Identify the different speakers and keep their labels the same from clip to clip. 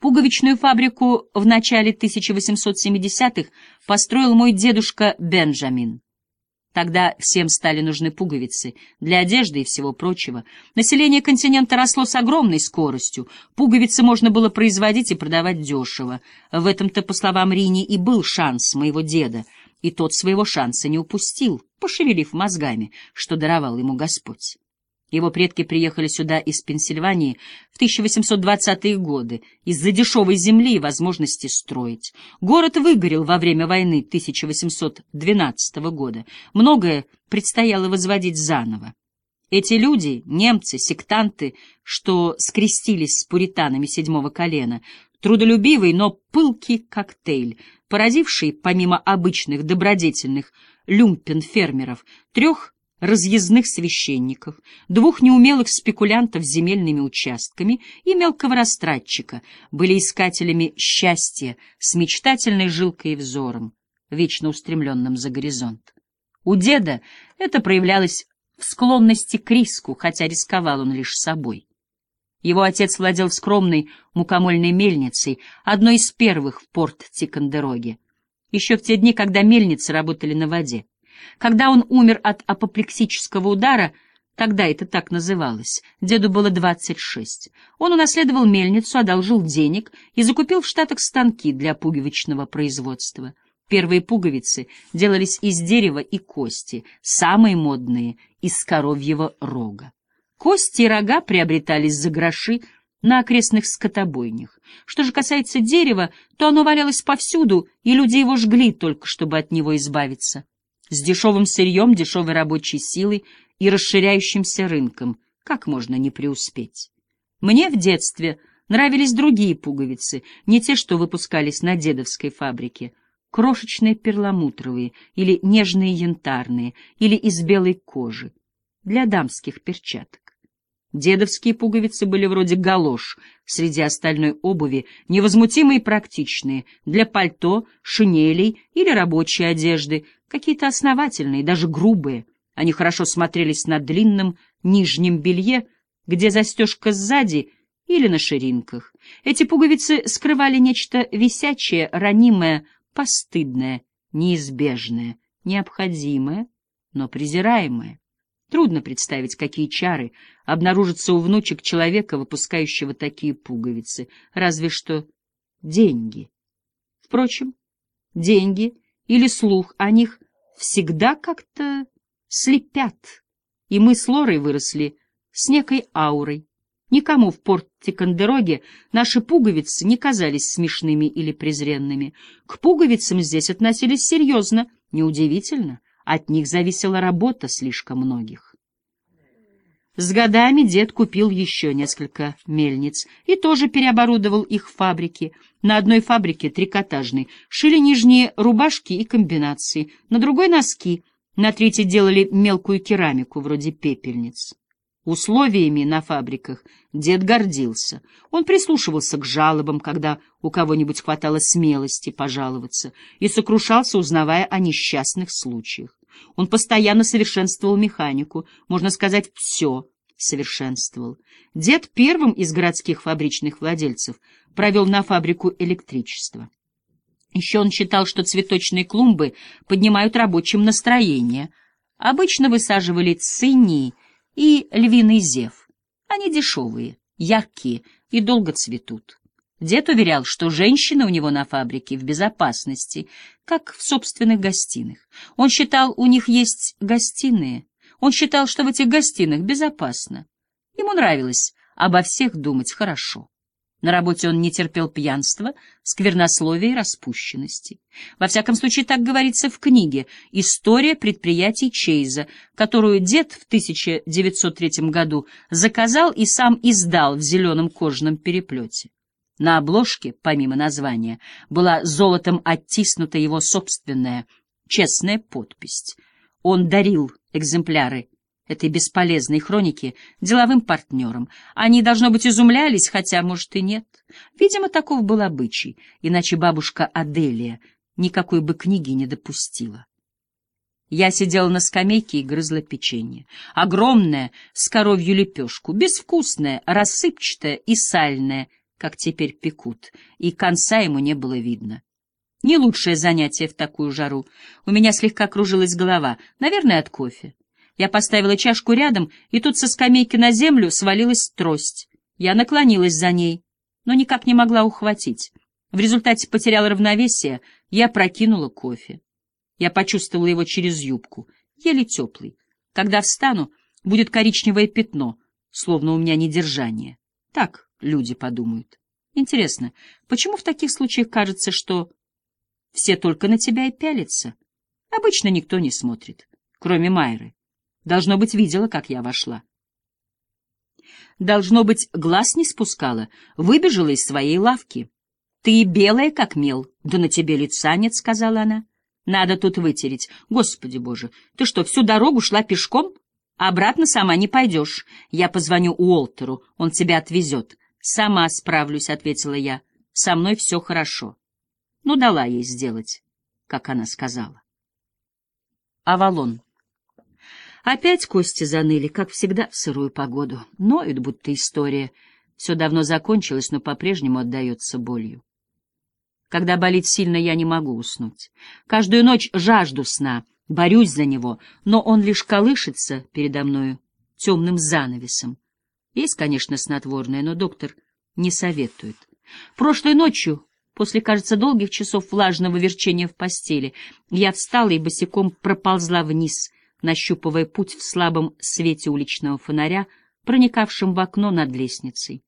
Speaker 1: Пуговичную фабрику в начале 1870-х построил мой дедушка Бенджамин. Тогда всем стали нужны пуговицы для одежды и всего прочего. Население континента росло с огромной скоростью. Пуговицы можно было производить и продавать дешево. В этом-то, по словам Рини, и был шанс моего деда, и тот своего шанса не упустил, пошевелив мозгами, что даровал ему Господь. Его предки приехали сюда из Пенсильвании в 1820-е годы из-за дешевой земли и возможности строить. Город выгорел во время войны 1812 года. Многое предстояло возводить заново. Эти люди, немцы, сектанты, что скрестились с пуританами седьмого колена, трудолюбивый, но пылкий коктейль, породивший, помимо обычных добродетельных люмпен-фермеров, трех разъездных священников, двух неумелых спекулянтов земельными участками и мелкого растратчика, были искателями счастья с мечтательной жилкой и взором, вечно устремленным за горизонт. У деда это проявлялось в склонности к риску, хотя рисковал он лишь собой. Его отец владел скромной мукомольной мельницей, одной из первых в порт Тикандероге, еще в те дни, когда мельницы работали на воде. Когда он умер от апоплексического удара, тогда это так называлось, деду было 26, он унаследовал мельницу, одолжил денег и закупил в Штатах станки для пуговичного производства. Первые пуговицы делались из дерева и кости, самые модные — из коровьего рога. Кости и рога приобретались за гроши на окрестных скотобойнях. Что же касается дерева, то оно валялось повсюду, и люди его жгли только, чтобы от него избавиться с дешевым сырьем, дешевой рабочей силой и расширяющимся рынком. Как можно не преуспеть? Мне в детстве нравились другие пуговицы, не те, что выпускались на дедовской фабрике. Крошечные перламутровые или нежные янтарные, или из белой кожи, для дамских перчаток. Дедовские пуговицы были вроде галош среди остальной обуви, невозмутимые и практичные, для пальто, шинелей или рабочей одежды, какие-то основательные, даже грубые. Они хорошо смотрелись на длинном нижнем белье, где застежка сзади или на ширинках. Эти пуговицы скрывали нечто висячее, ранимое, постыдное, неизбежное, необходимое, но презираемое. Трудно представить, какие чары обнаружатся у внучек человека, выпускающего такие пуговицы, разве что деньги. Впрочем, деньги или слух о них всегда как-то слепят, и мы с Лорой выросли с некой аурой. Никому в порте Кондероге наши пуговицы не казались смешными или презренными. К пуговицам здесь относились серьезно, неудивительно. От них зависела работа слишком многих. С годами дед купил еще несколько мельниц и тоже переоборудовал их в фабрики. На одной фабрике, трикотажной, шили нижние рубашки и комбинации, на другой — носки, на третьей делали мелкую керамику, вроде пепельниц. Условиями на фабриках дед гордился. Он прислушивался к жалобам, когда у кого-нибудь хватало смелости пожаловаться, и сокрушался, узнавая о несчастных случаях. Он постоянно совершенствовал механику, можно сказать, все совершенствовал. Дед первым из городских фабричных владельцев провел на фабрику электричество. Еще он считал, что цветочные клумбы поднимают рабочим настроение. Обычно высаживали цинии и львиный зев. Они дешевые, яркие и долго цветут. Дед уверял, что женщины у него на фабрике в безопасности, как в собственных гостиных. Он считал, у них есть гостиные. Он считал, что в этих гостиных безопасно. Ему нравилось обо всех думать хорошо. На работе он не терпел пьянства, сквернословия и распущенности. Во всяком случае, так говорится в книге «История предприятий Чейза», которую дед в 1903 году заказал и сам издал в зеленом кожаном переплете. На обложке, помимо названия, была золотом оттиснута его собственная честная подпись. Он дарил экземпляры этой бесполезной хроники деловым партнерам. Они, должно быть, изумлялись, хотя, может, и нет. Видимо, таков был обычай, иначе бабушка Аделия никакой бы книги не допустила. Я сидела на скамейке и грызла печенье. Огромное, с коровью лепешку, безвкусное, рассыпчатое и сальное, как теперь пекут, и конца ему не было видно. Не лучшее занятие в такую жару. У меня слегка кружилась голова, наверное, от кофе. Я поставила чашку рядом, и тут со скамейки на землю свалилась трость. Я наклонилась за ней, но никак не могла ухватить. В результате потеряла равновесие, я прокинула кофе. Я почувствовала его через юбку, еле теплый. Когда встану, будет коричневое пятно, словно у меня недержание. Так люди подумают. Интересно, почему в таких случаях кажется, что все только на тебя и пялятся? Обычно никто не смотрит, кроме Майры. Должно быть, видела, как я вошла. Должно быть, глаз не спускала, выбежала из своей лавки. «Ты белая, как мел, да на тебе лица нет», — сказала она. «Надо тут вытереть. Господи боже, ты что, всю дорогу шла пешком? Обратно сама не пойдешь. Я позвоню Уолтеру, он тебя отвезет». «Сама справлюсь», — ответила я. «Со мной все хорошо». Ну, дала ей сделать, как она сказала. Авалон. Опять кости заныли, как всегда в сырую погоду. Ноют, будто история. Все давно закончилось, но по-прежнему отдается болью. Когда болит сильно, я не могу уснуть. Каждую ночь жажду сна, борюсь за него, но он лишь колышется передо мною темным занавесом. Есть, конечно, снотворное, но доктор не советует. Прошлой ночью, после, кажется, долгих часов влажного верчения в постели, я встала и босиком проползла вниз — нащупывая путь в слабом свете уличного фонаря, проникавшем в окно над лестницей.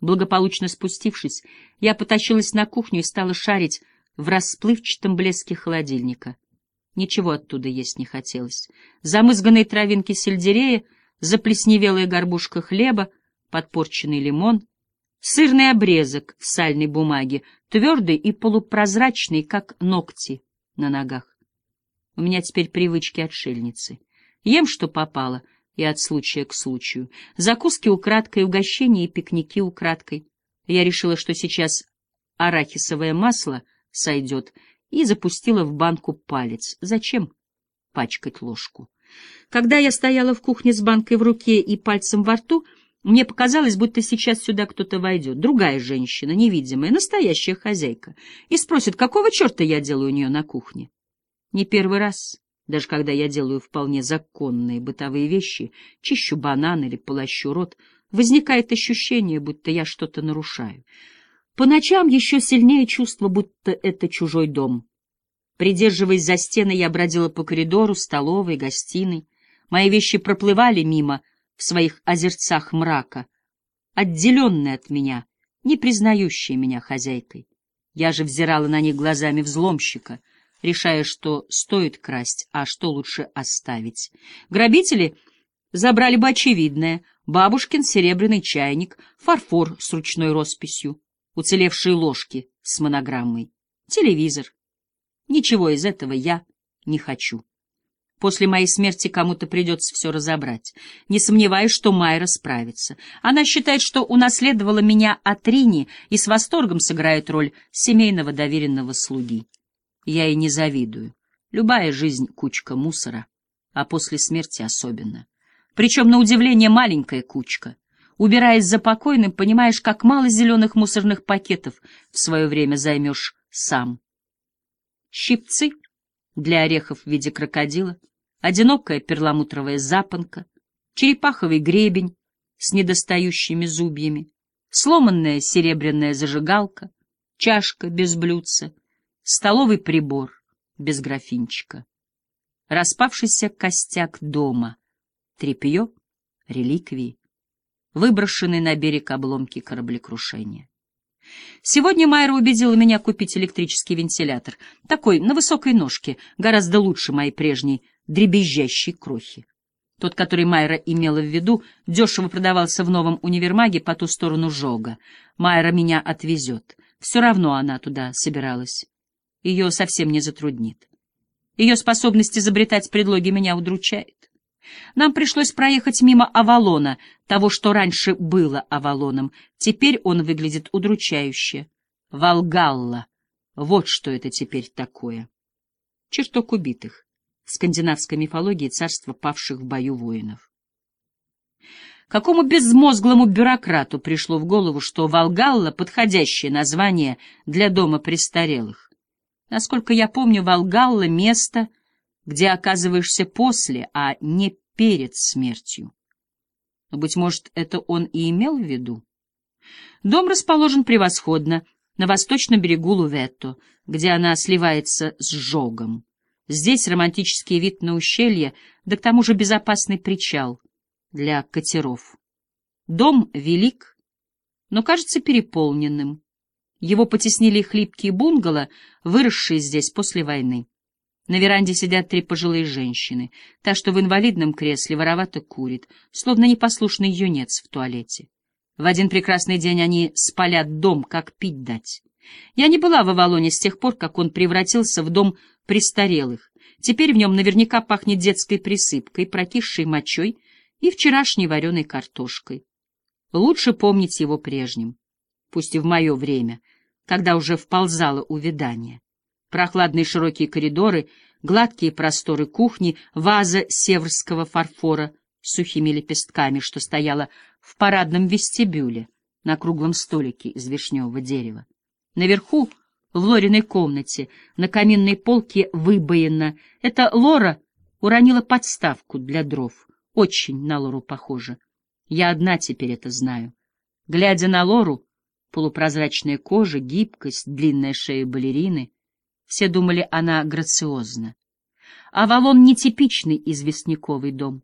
Speaker 1: Благополучно спустившись, я потащилась на кухню и стала шарить в расплывчатом блеске холодильника. Ничего оттуда есть не хотелось. Замызганные травинки сельдерея, заплесневелая горбушка хлеба, подпорченный лимон, сырный обрезок в сальной бумаге, твердый и полупрозрачный, как ногти на ногах. У меня теперь привычки отшельницы. Ем, что попало, и от случая к случаю. Закуски украдкой, угощения и пикники украдкой. Я решила, что сейчас арахисовое масло сойдет, и запустила в банку палец. Зачем пачкать ложку? Когда я стояла в кухне с банкой в руке и пальцем во рту, мне показалось, будто сейчас сюда кто-то войдет. Другая женщина, невидимая, настоящая хозяйка, и спросит, какого черта я делаю у нее на кухне. Не первый раз, даже когда я делаю вполне законные бытовые вещи, чищу банан или полощу рот, возникает ощущение, будто я что-то нарушаю. По ночам еще сильнее чувство, будто это чужой дом. Придерживаясь за стены, я бродила по коридору, столовой, гостиной. Мои вещи проплывали мимо в своих озерцах мрака, отделенные от меня, не признающие меня хозяйкой. Я же взирала на них глазами взломщика — решая, что стоит красть, а что лучше оставить. Грабители забрали бы очевидное — бабушкин серебряный чайник, фарфор с ручной росписью, уцелевшие ложки с монограммой, телевизор. Ничего из этого я не хочу. После моей смерти кому-то придется все разобрать. Не сомневаюсь, что Майра справится. Она считает, что унаследовала меня от Рини и с восторгом сыграет роль семейного доверенного слуги. Я и не завидую. Любая жизнь — кучка мусора, а после смерти особенно. Причем, на удивление, маленькая кучка. Убираясь за покойным, понимаешь, как мало зеленых мусорных пакетов в свое время займешь сам. Щипцы для орехов в виде крокодила, одинокая перламутровая запонка, черепаховый гребень с недостающими зубьями, сломанная серебряная зажигалка, чашка без блюдца, столовый прибор без графинчика, распавшийся костяк дома, тряпье, реликвии, выброшенные на берег обломки кораблекрушения. Сегодня Майра убедила меня купить электрический вентилятор, такой, на высокой ножке, гораздо лучше моей прежней дребезжащей крохи. Тот, который Майра имела в виду, дешево продавался в новом универмаге по ту сторону Жога. Майра меня отвезет. Все равно она туда собиралась ее совсем не затруднит. Ее способность изобретать предлоги меня удручает. Нам пришлось проехать мимо Авалона, того, что раньше было Авалоном. Теперь он выглядит удручающе. Волгалла. Вот что это теперь такое. Чертог убитых. Скандинавской мифологии царство павших в бою воинов. Какому безмозглому бюрократу пришло в голову, что Волгалла — подходящее название для дома престарелых? Насколько я помню, Волгалла — место, где оказываешься после, а не перед смертью. Но, быть может, это он и имел в виду? Дом расположен превосходно, на восточном берегу Луветто, где она сливается с Жогом. Здесь романтический вид на ущелье, да к тому же безопасный причал для катеров. Дом велик, но кажется переполненным. Его потеснили хлипкие бунгало, выросшие здесь после войны. На веранде сидят три пожилые женщины. Та, что в инвалидном кресле, воровато курит, словно непослушный юнец в туалете. В один прекрасный день они спалят дом, как пить дать. Я не была в Авалоне с тех пор, как он превратился в дом престарелых. Теперь в нем наверняка пахнет детской присыпкой, прокисшей мочой и вчерашней вареной картошкой. Лучше помнить его прежним, пусть и в мое время, когда уже вползало увядание прохладные широкие коридоры, гладкие просторы кухни, ваза северского фарфора с сухими лепестками, что стояла в парадном вестибюле на круглом столике из вишневого дерева. Наверху, в Лориной комнате, на каминной полке выбоина, эта Лора уронила подставку для дров. Очень на Лору похоже. Я одна теперь это знаю. Глядя на Лору, полупрозрачная кожа, гибкость, длинная шея балерины — все думали, она грациозна. Авалон — нетипичный известняковый дом.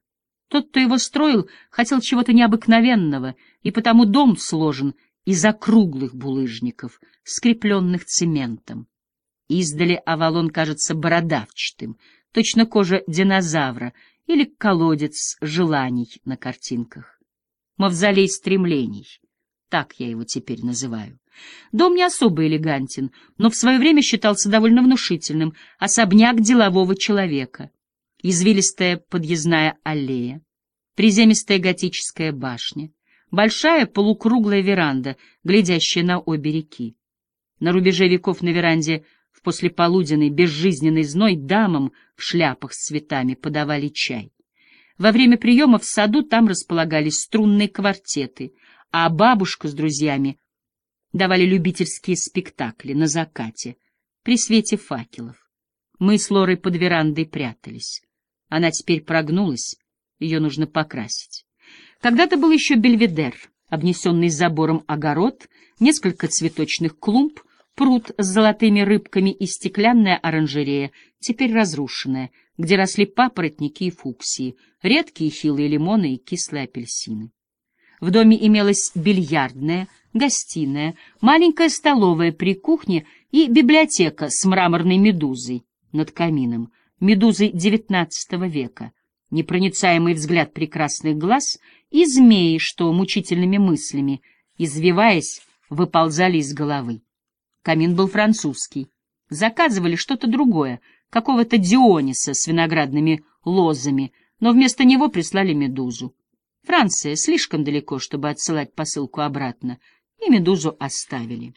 Speaker 1: Тот, кто его строил, хотел чего-то необыкновенного, и потому дом сложен из округлых булыжников, скрепленных цементом. Издали Авалон кажется бородавчатым, точно кожа динозавра или колодец желаний на картинках. Мавзолей стремлений, так я его теперь называю. Дом не особо элегантен, но в свое время считался довольно внушительным, особняк делового человека. Извилистая подъездная аллея, приземистая готическая башня, большая полукруглая веранда, глядящая на обе реки. На рубеже веков на веранде в послеполуденный безжизненный зной дамам в шляпах с цветами подавали чай. Во время приема в саду там располагались струнные квартеты, а бабушка с друзьями давали любительские спектакли на закате, при свете факелов. Мы с Лорой под верандой прятались. Она теперь прогнулась, ее нужно покрасить. Когда-то был еще бельведер, обнесенный забором огород, несколько цветочных клумб, пруд с золотыми рыбками и стеклянная оранжерея, теперь разрушенная, где росли папоротники и фуксии, редкие хилые лимоны и кислые апельсины. В доме имелась бильярдная, гостиная, маленькая столовая при кухне и библиотека с мраморной медузой над камином, медузой XIX века, непроницаемый взгляд прекрасных глаз и змеи, что мучительными мыслями, извиваясь, выползали из головы. Камин был французский. Заказывали что-то другое, какого-то Диониса с виноградными лозами, но вместо него прислали медузу. Франция слишком далеко, чтобы отсылать посылку обратно, и медузу оставили.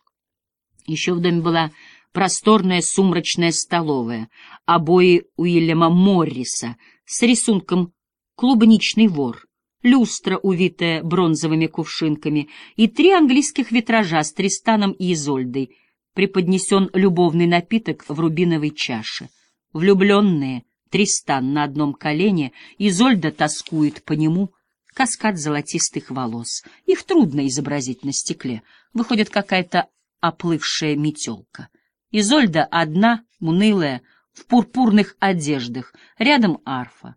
Speaker 1: Еще в доме была просторная сумрачная столовая, обои Уильяма Морриса с рисунком «Клубничный вор», люстра, увитая бронзовыми кувшинками, и три английских витража с Тристаном и Изольдой, преподнесен любовный напиток в рубиновой чаше. Влюбленные, Тристан на одном колене, Изольда тоскует по нему — каскад золотистых волос. Их трудно изобразить на стекле. Выходит какая-то оплывшая метелка. Изольда одна, унылая, в пурпурных одеждах, рядом арфа.